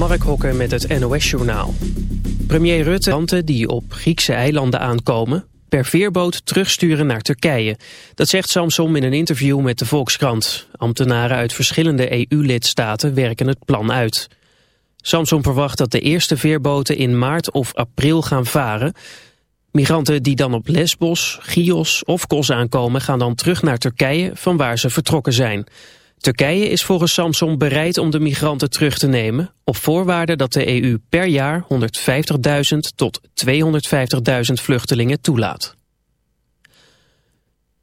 Mark Hokker met het NOS-journaal. Premier Rutte, die op Griekse eilanden aankomen... per veerboot terugsturen naar Turkije. Dat zegt Samsom in een interview met de Volkskrant. Ambtenaren uit verschillende EU-lidstaten werken het plan uit. Samsom verwacht dat de eerste veerboten in maart of april gaan varen. Migranten die dan op Lesbos, Chios of Kos aankomen... gaan dan terug naar Turkije, van waar ze vertrokken zijn... Turkije is volgens Samson bereid om de migranten terug te nemen... op voorwaarde dat de EU per jaar 150.000 tot 250.000 vluchtelingen toelaat.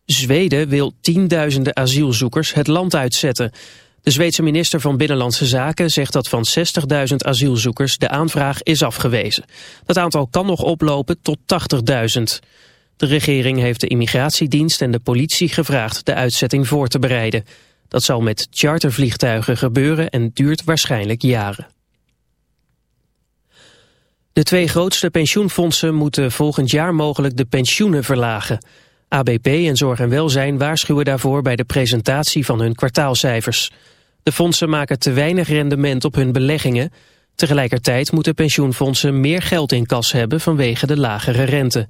Zweden wil tienduizenden asielzoekers het land uitzetten. De Zweedse minister van Binnenlandse Zaken zegt dat van 60.000 asielzoekers de aanvraag is afgewezen. Dat aantal kan nog oplopen tot 80.000. De regering heeft de immigratiedienst en de politie gevraagd de uitzetting voor te bereiden... Dat zal met chartervliegtuigen gebeuren en duurt waarschijnlijk jaren. De twee grootste pensioenfondsen moeten volgend jaar mogelijk de pensioenen verlagen. ABP en Zorg en Welzijn waarschuwen daarvoor bij de presentatie van hun kwartaalcijfers. De fondsen maken te weinig rendement op hun beleggingen. Tegelijkertijd moeten pensioenfondsen meer geld in kas hebben vanwege de lagere rente.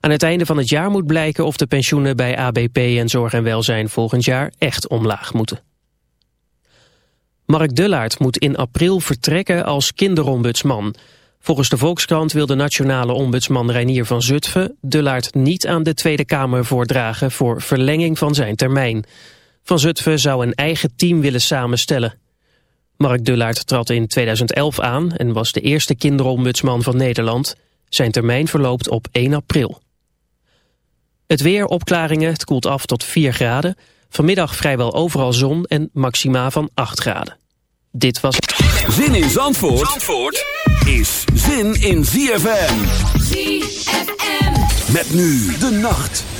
Aan het einde van het jaar moet blijken of de pensioenen bij ABP en Zorg en Welzijn volgend jaar echt omlaag moeten. Mark Dullaert moet in april vertrekken als kinderombudsman. Volgens de Volkskrant wil de nationale ombudsman Reinier van Zutphen Dullaert niet aan de Tweede Kamer voordragen voor verlenging van zijn termijn. Van Zutphen zou een eigen team willen samenstellen. Mark Dullaert trad in 2011 aan en was de eerste kinderombudsman van Nederland. Zijn termijn verloopt op 1 april. Het weer, opklaringen, het koelt af tot 4 graden. Vanmiddag vrijwel overal zon en maxima van 8 graden. Dit was... Zin in Zandvoort, Zandvoort is zin in ZFM. ZFM. Met nu de nacht.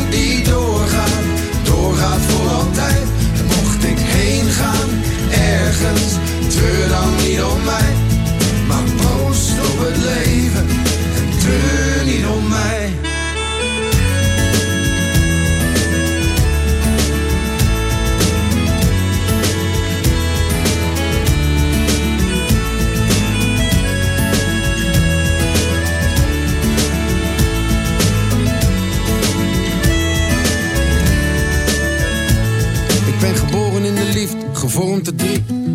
nou niet om mij, maar post op het leven en treur niet om mij. Ik ben geboren in de liefde, gevormd te drie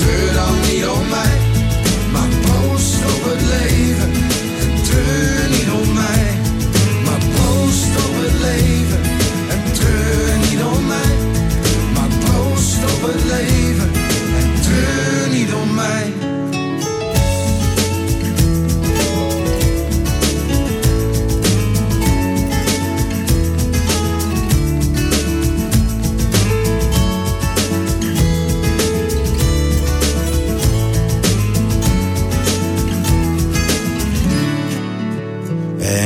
treur dan niet om mij. Maar proost op het leven,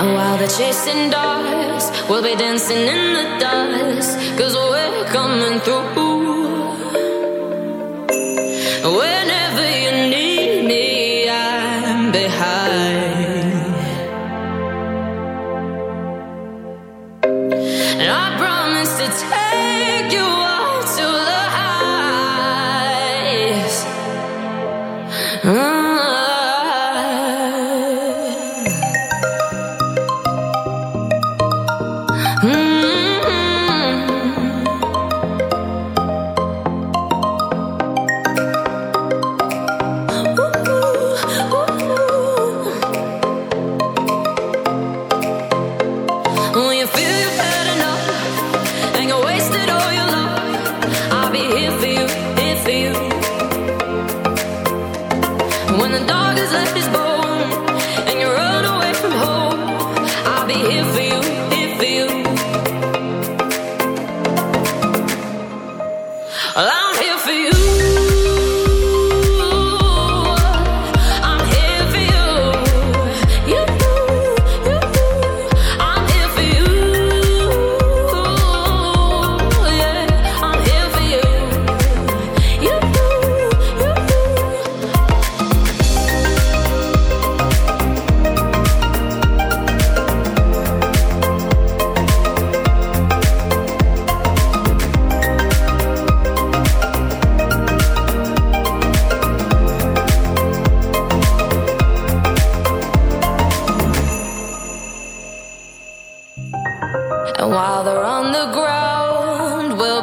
And while they're chasing dies, we'll be dancing in the dust. Cause we're coming through.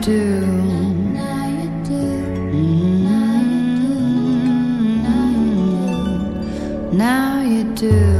do. Now you do. Hmm. Now you do.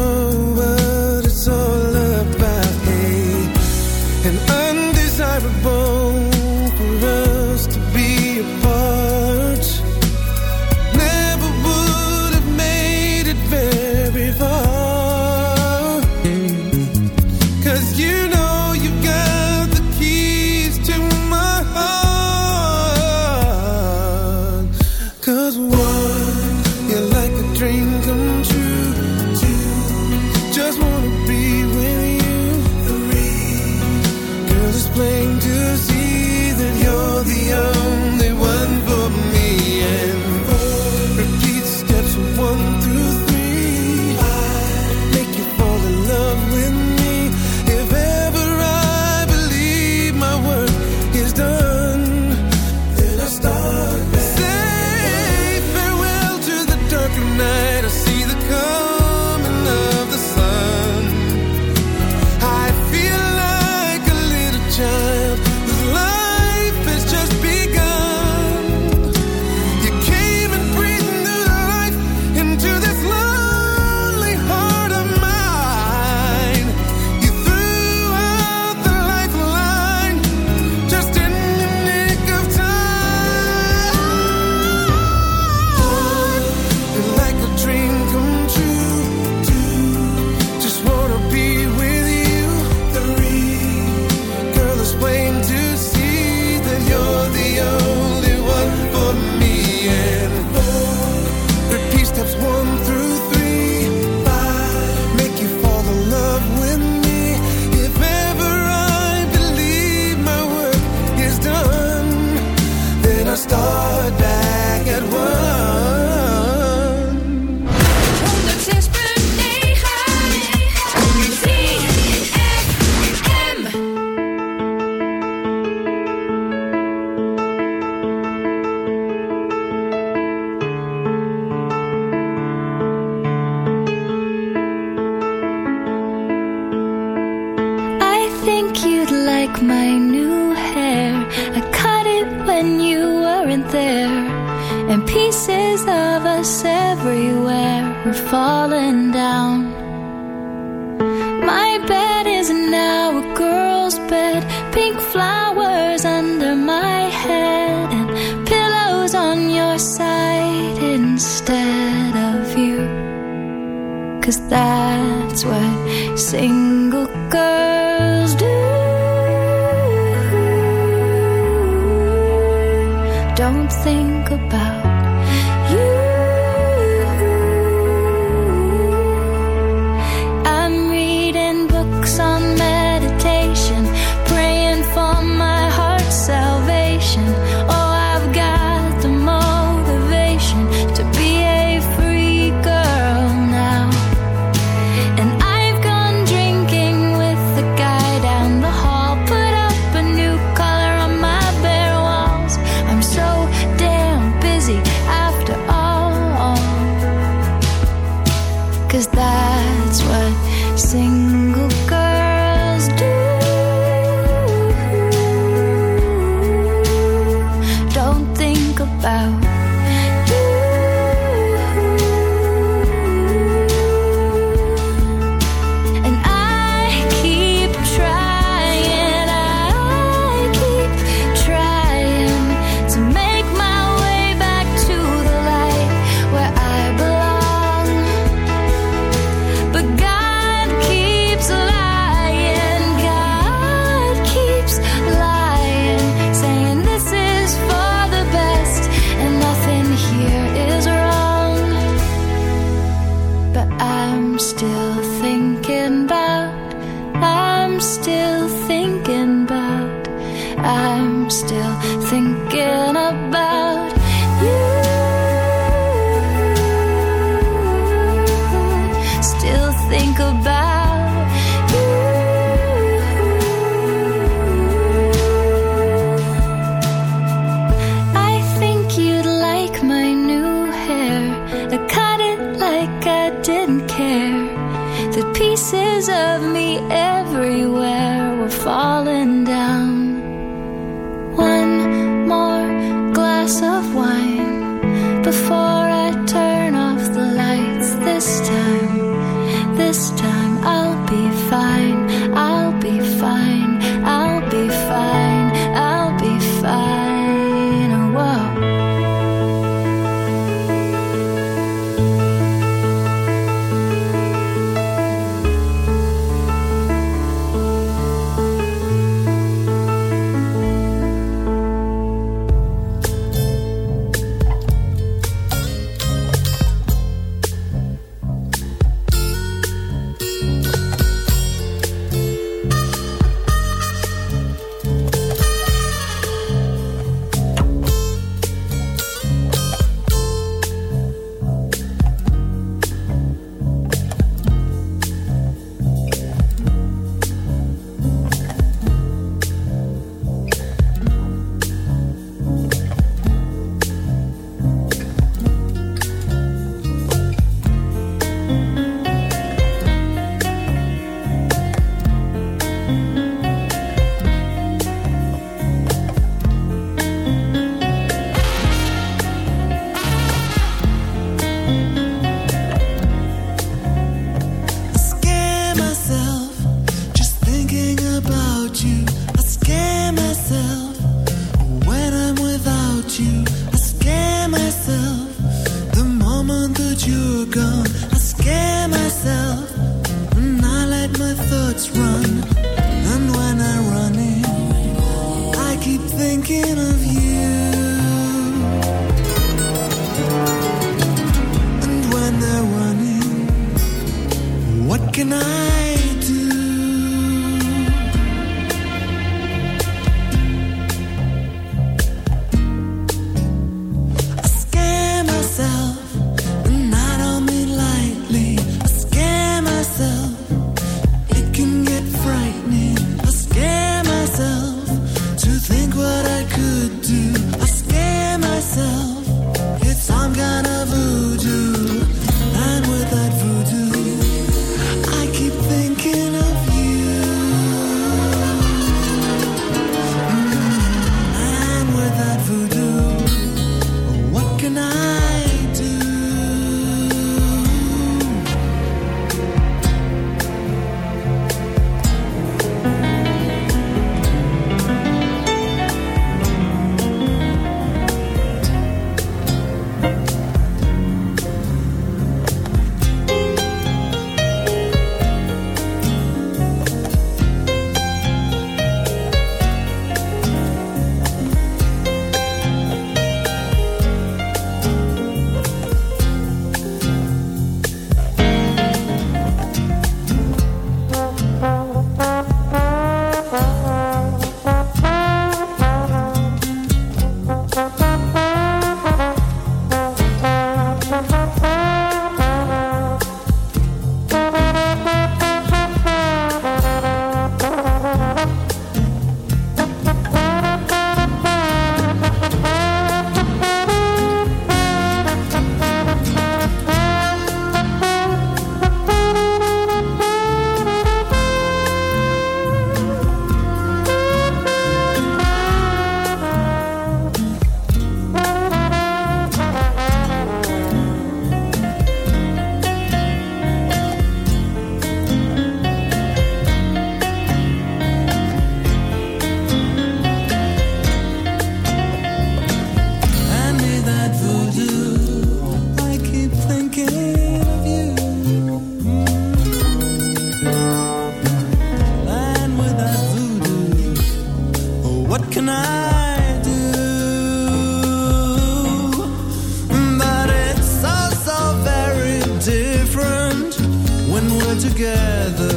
Together.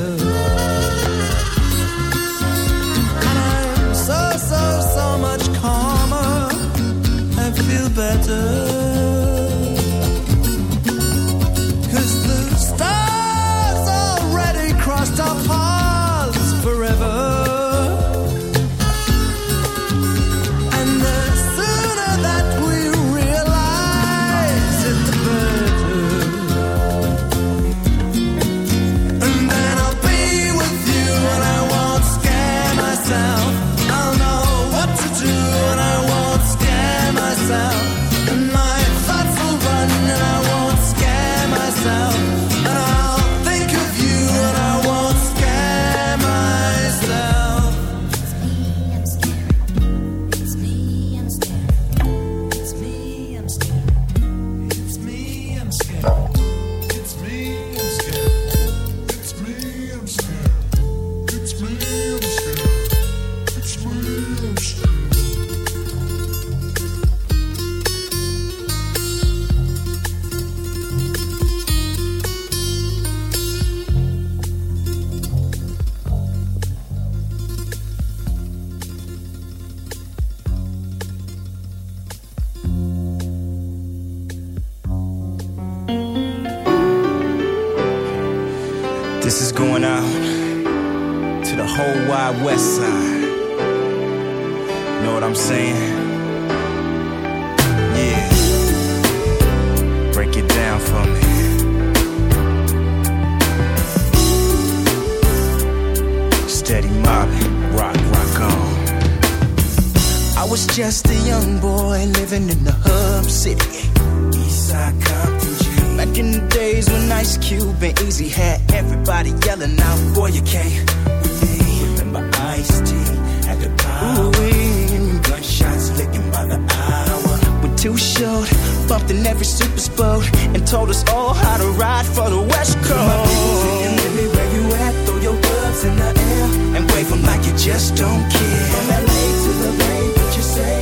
Mobbing, rock, rock on. I was just a young boy living in the hub city. Eastside Compton G. Back in the days when Ice Cube and Easy had everybody yelling out, Boy, you can't me. Remember Ice T at the power. Gunshots licking by the hour. We're too short, bumped in every super boat, and told us all how to ride for the West Coast. where you at, throw your gloves in the air, 'em like you just don't care. From LA to the Bay, what you say?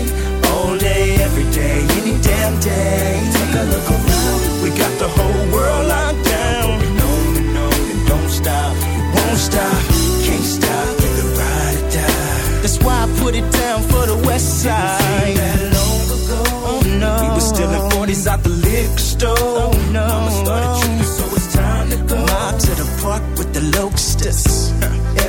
All day, every day, any damn day. Take a look around, we got the whole world locked down. No, no, no, don't stop, it won't stop, can't stop, either ride or die. That's why I put it down for the West Side. That long ago, oh no, we were stealing 40s out the liquor store. Oh no, Mama started tripping, so it's time to go. Mob to the park with the locusts.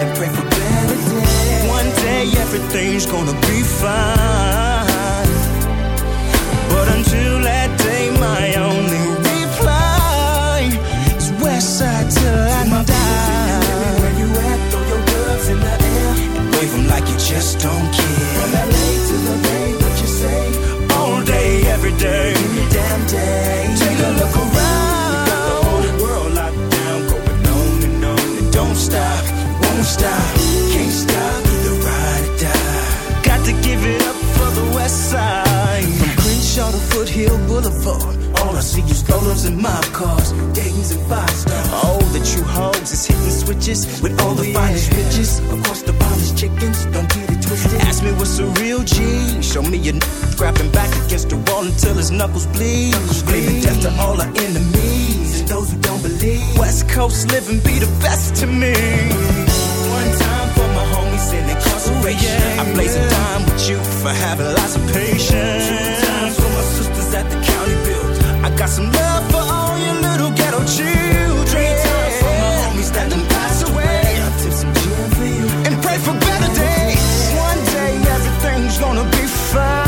And pray for better days. One day everything's gonna be fine. But until that day, my only reply is Westside till I die. Where you at? Throw your gloves in the air and wave 'em like you just don't care. From LA to the Bay, what you say? All day, every day, every damn day. Stop, can't stop, either ride or die. Got to give it up for the West Side. From Crenshaw to Foothill Boulevard. All I see is rollers and mob cars, Dayton's and five stars. All the true hoes is hitting switches with all the finest bitches. Of course, the finest chickens, don't get it twisted. Ask me what's a real G. Show me your n- grabbing back against the wall until his knuckles bleed. Screaming death to all our enemies and those who don't believe. West Coast living be the best to me. Incarceration. I blaze a dime with you for having lots of patience. Two times for my sisters at the county build. I got some love for all your little ghetto children. Three times for my homies that done passed away. I tip some gin for you and pray for better days. One day everything's gonna be fine.